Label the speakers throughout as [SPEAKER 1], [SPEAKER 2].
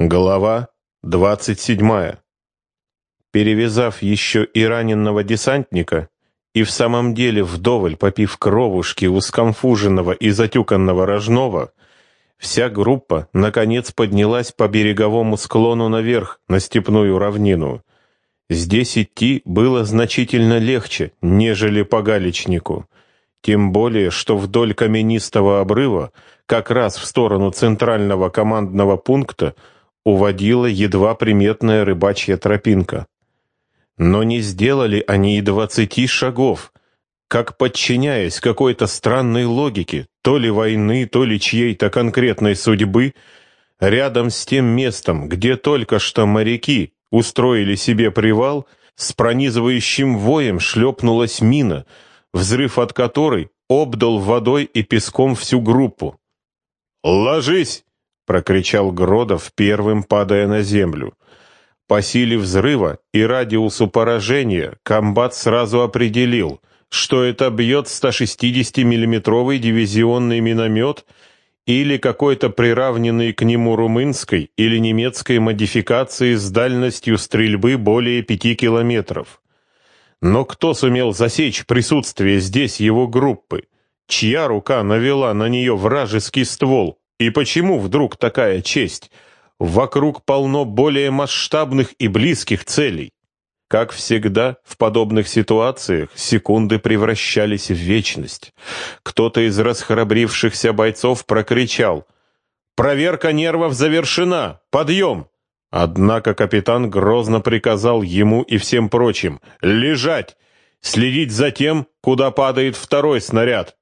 [SPEAKER 1] Глава 27. Перевязав еще и раненного десантника, и в самом деле вдоволь попив кровушки у скомфуженного и затюканного рожного, вся группа, наконец, поднялась по береговому склону наверх, на степную равнину. Здесь идти было значительно легче, нежели по галечнику, тем более, что вдоль каменистого обрыва, как раз в сторону центрального командного пункта, уводила едва приметная рыбачья тропинка. Но не сделали они и двадцати шагов, как подчиняясь какой-то странной логике, то ли войны, то ли чьей-то конкретной судьбы, рядом с тем местом, где только что моряки устроили себе привал, с пронизывающим воем шлепнулась мина, взрыв от которой обдал водой и песком всю группу. «Ложись!» Прокричал Гродов, первым падая на землю. По силе взрыва и радиусу поражения комбат сразу определил, что это бьет 160-миллиметровый дивизионный миномет или какой-то приравненный к нему румынской или немецкой модификации с дальностью стрельбы более пяти километров. Но кто сумел засечь присутствие здесь его группы? Чья рука навела на нее вражеский ствол? И почему вдруг такая честь? Вокруг полно более масштабных и близких целей. Как всегда, в подобных ситуациях секунды превращались в вечность. Кто-то из расхрабрившихся бойцов прокричал «Проверка нервов завершена! Подъем!» Однако капитан грозно приказал ему и всем прочим «Лежать! Следить за тем, куда падает второй снаряд!»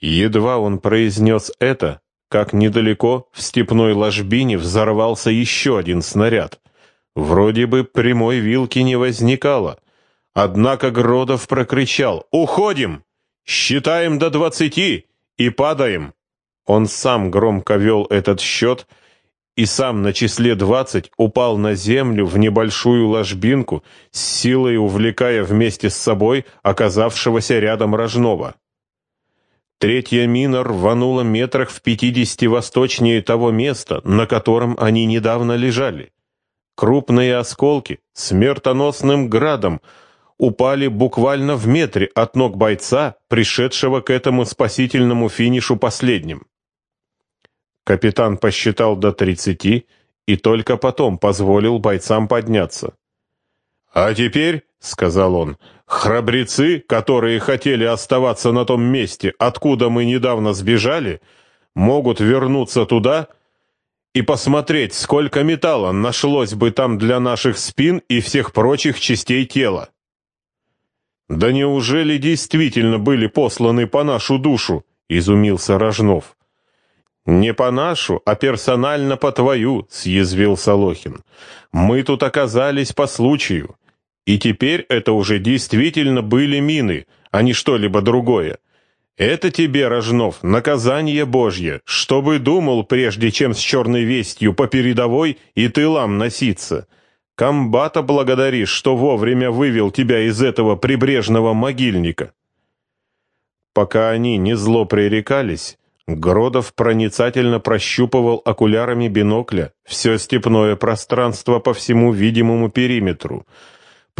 [SPEAKER 1] Едва он произнес это, как недалеко в степной ложбине взорвался еще один снаряд. Вроде бы прямой вилки не возникало. Однако Гродов прокричал «Уходим! Считаем до двадцати и падаем!» Он сам громко вел этот счет и сам на числе двадцать упал на землю в небольшую ложбинку, с силой увлекая вместе с собой оказавшегося рядом Рожнова. Третья мина рванула метрах в пятидесяти восточнее того места, на котором они недавно лежали. Крупные осколки смертоносным градом упали буквально в метре от ног бойца, пришедшего к этому спасительному финишу последним. Капитан посчитал до тридцати и только потом позволил бойцам подняться. «А теперь», — сказал он, — «храбрецы, которые хотели оставаться на том месте, откуда мы недавно сбежали, могут вернуться туда и посмотреть, сколько металла нашлось бы там для наших спин и всех прочих частей тела». «Да неужели действительно были посланы по нашу душу?» — изумился Рожнов. «Не по нашу, а персонально по твою», — съязвил Солохин. «Мы тут оказались по случаю. И теперь это уже действительно были мины, а не что-либо другое. Это тебе, Рожнов, наказание Божье, чтобы думал, прежде чем с черной вестью по передовой и тылам носиться. Комбата благодаришь, что вовремя вывел тебя из этого прибрежного могильника. Пока они не зло пререкались, Гродов проницательно прощупывал окулярами бинокля все степное пространство по всему видимому периметру —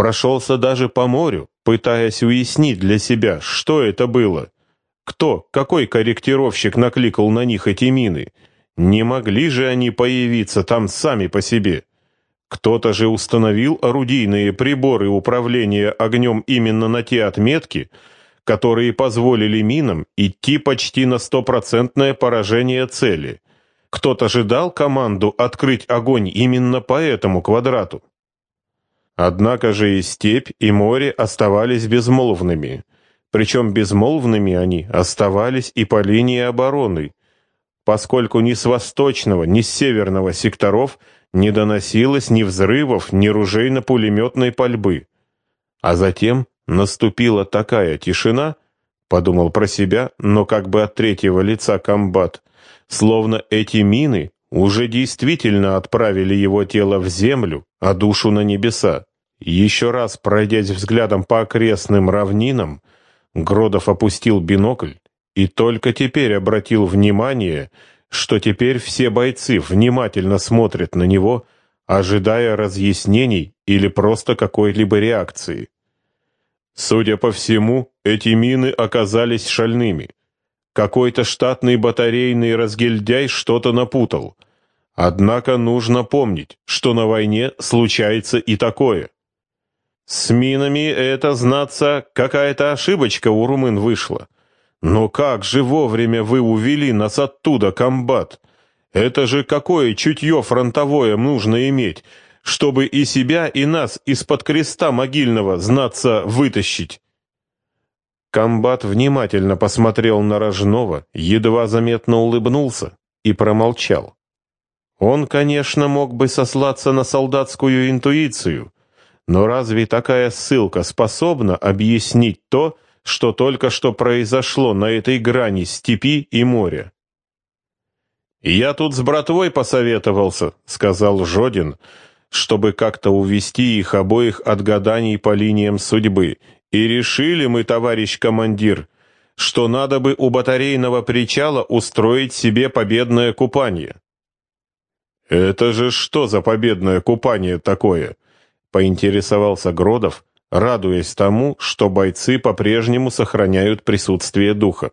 [SPEAKER 1] Прошелся даже по морю, пытаясь уяснить для себя, что это было. Кто, какой корректировщик накликал на них эти мины? Не могли же они появиться там сами по себе? Кто-то же установил орудийные приборы управления огнем именно на те отметки, которые позволили минам идти почти на стопроцентное поражение цели. Кто-то же дал команду открыть огонь именно по этому квадрату. Однако же и степь, и море оставались безмолвными. Причем безмолвными они оставались и по линии обороны, поскольку ни с восточного, ни с северного секторов не доносилось ни взрывов, ни ружейно-пулеметной пальбы. А затем наступила такая тишина, подумал про себя, но как бы от третьего лица комбат, словно эти мины уже действительно отправили его тело в землю, а душу на небеса. Еще раз пройдясь взглядом по окрестным равнинам, Гродов опустил бинокль и только теперь обратил внимание, что теперь все бойцы внимательно смотрят на него, ожидая разъяснений или просто какой-либо реакции. Судя по всему, эти мины оказались шальными. Какой-то штатный батарейный разгильдяй что-то напутал. Однако нужно помнить, что на войне случается и такое. С минами это, знаться, какая-то ошибочка у румын вышла. Но как же вовремя вы увели нас оттуда, комбат? Это же какое чутье фронтовое нужно иметь, чтобы и себя, и нас из-под креста могильного, знаться, вытащить. Комбат внимательно посмотрел на Рожнова, едва заметно улыбнулся и промолчал. Он, конечно, мог бы сослаться на солдатскую интуицию, но разве такая ссылка способна объяснить то, что только что произошло на этой грани степи и моря? «Я тут с братвой посоветовался», — сказал Жодин, чтобы как-то увести их обоих от гаданий по линиям судьбы. «И решили мы, товарищ командир, что надо бы у батарейного причала устроить себе победное купание». «Это же что за победное купание такое?» — поинтересовался Гродов, радуясь тому, что бойцы по-прежнему сохраняют присутствие духа.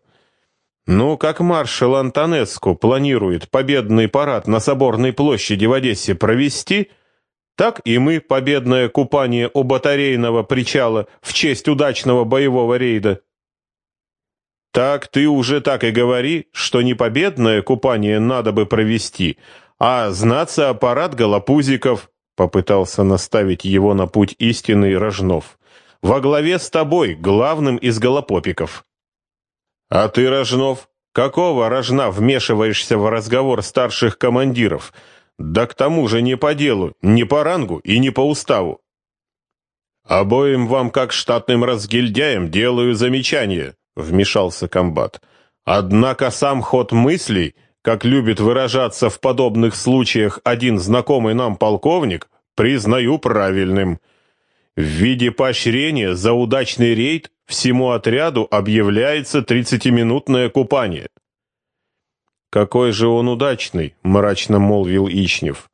[SPEAKER 1] Ну, как маршал Антонеску планирует победный парад на Соборной площади в Одессе провести, так и мы победное купание у батарейного причала в честь удачного боевого рейда. Так ты уже так и говори, что не победное купание надо бы провести, а знаться аппарат голопузиков, попытался наставить его на путь истинный Рожнов. Во главе с тобой, главным из голопопиков. «А ты, Рожнов, какого рожна вмешиваешься в разговор старших командиров? Да к тому же не по делу, не по рангу и не по уставу». «Обоим вам, как штатным разгильдяям, делаю замечание», — вмешался комбат. «Однако сам ход мыслей, как любит выражаться в подобных случаях один знакомый нам полковник, признаю правильным». В виде поощрения за удачный рейд всему отряду объявляется тридцатиминутное купание. «Какой же он удачный!» — мрачно молвил Ичнев.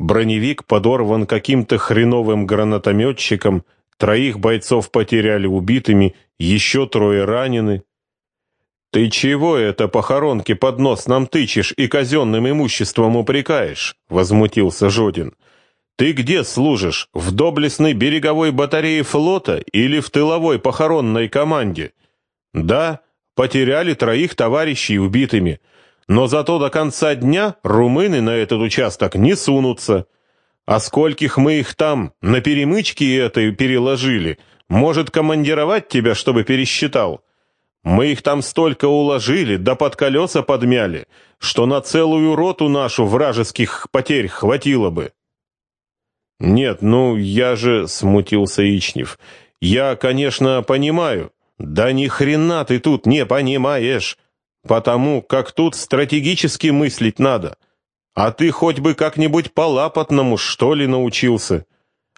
[SPEAKER 1] «Броневик подорван каким-то хреновым гранатометчиком, троих бойцов потеряли убитыми, еще трое ранены». «Ты чего это похоронки под нос нам тычешь и казенным имуществом упрекаешь?» — возмутился Жодин. Ты где служишь? В доблестной береговой батарее флота или в тыловой похоронной команде? Да, потеряли троих товарищей убитыми, но зато до конца дня румыны на этот участок не сунутся. А скольких мы их там на перемычке этой переложили? Может, командировать тебя, чтобы пересчитал? Мы их там столько уложили, да под колеса подмяли, что на целую роту нашу вражеских потерь хватило бы. «Нет, ну я же...» — смутился Ичнев. «Я, конечно, понимаю». «Да ни хрена ты тут не понимаешь, потому как тут стратегически мыслить надо. А ты хоть бы как-нибудь по-лапотному, что ли, научился.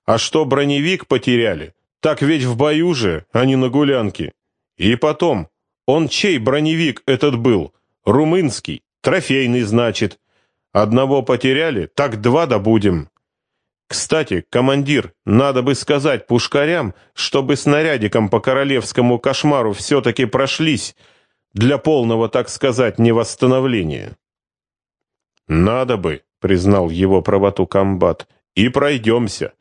[SPEAKER 1] А что броневик потеряли? Так ведь в бою же, а не на гулянке. И потом, он чей броневик этот был? Румынский, трофейный, значит. Одного потеряли, так два добудем». Кстати, командир, надо бы сказать пушкарям, чтобы снарядиком по королевскому кошмару все-таки прошлись для полного, так сказать, невосстановления. Надо бы, признал его правоту комбат, и пройдемся.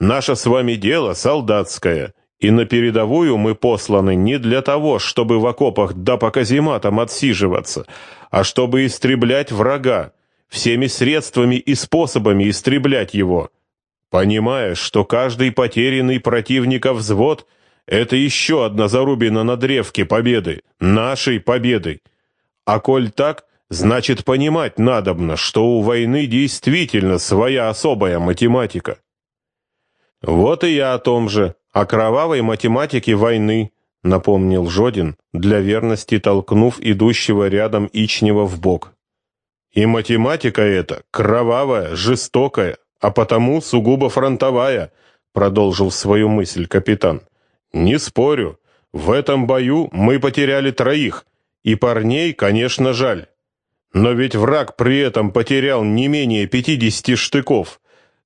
[SPEAKER 1] Наше с вами дело солдатское, и на передовую мы посланы не для того, чтобы в окопах да по казематам отсиживаться, а чтобы истреблять врага, всеми средствами и способами истреблять его понимая, что каждый потерянный противника взвод — это еще одна зарубина на древке победы, нашей победы. А коль так, значит понимать надобно, что у войны действительно своя особая математика. Вот и я о том же, о кровавой математике войны, напомнил Жодин, для верности толкнув идущего рядом Ичнева в бок. И математика эта кровавая, жестокая, а потому сугубо фронтовая», — продолжил свою мысль капитан. «Не спорю, в этом бою мы потеряли троих, и парней, конечно, жаль. Но ведь враг при этом потерял не менее 50 штыков.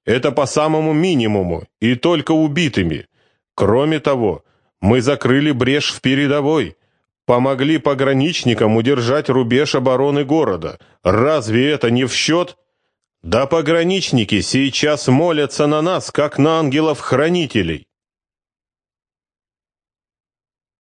[SPEAKER 1] Это по самому минимуму, и только убитыми. Кроме того, мы закрыли брешь в передовой, помогли пограничникам удержать рубеж обороны города. Разве это не в счет? Да пограничники сейчас молятся на нас, как на ангелов-хранителей.